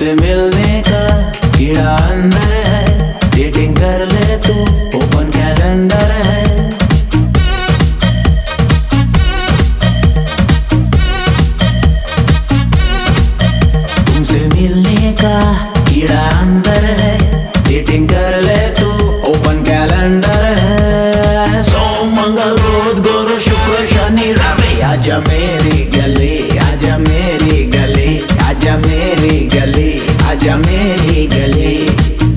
का कीड़ा अंदर है। डेटिंग कर ले तू ओपन कैलेंडर है। तुमसे मिलने का कीड़ा अंदर है। डेटिंग कर ले तू ओपन कैलेंडर है। सोम मंगल बुध, गुरु, शुक्र, शनि, रवि, आजा मेरी गली गली आजा मेरी गली।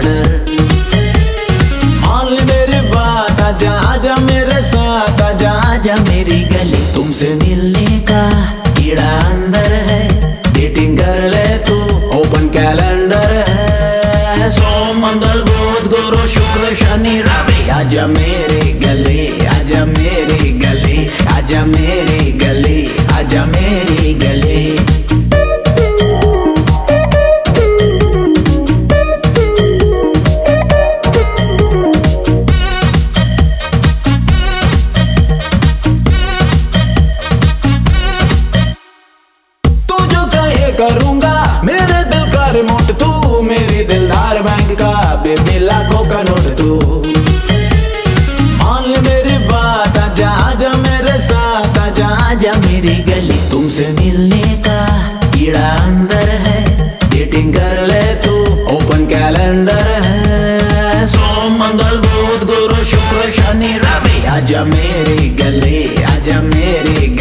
चैप्टर मान ले मेरी मेरी गली। तुमसे मिलने का कीड़ा अंदर है डेटिंग कर ले तू ओपन कैलेंडर है। सोम मंगल बुध, गुरु, शुक्र, शनि, रवि, आजा मेरी करूँगा। मेरे दिल का रिमोट तू, मेरी दिलदार बैंक का। बेबी, लाखों का नोट तू। मान ले मेरी बात, आजा आजा मेरे साथ, आजा आजा मेरी गली। तुमसे मिलने का कीड़ा अंदर है। डेटिंग कर ले तू ओपन कैलेंडर है। सोम, मंगल, बुध, गुरु, शुक्र, शनि, रवि। आजा मेरी गली, आजा मेरी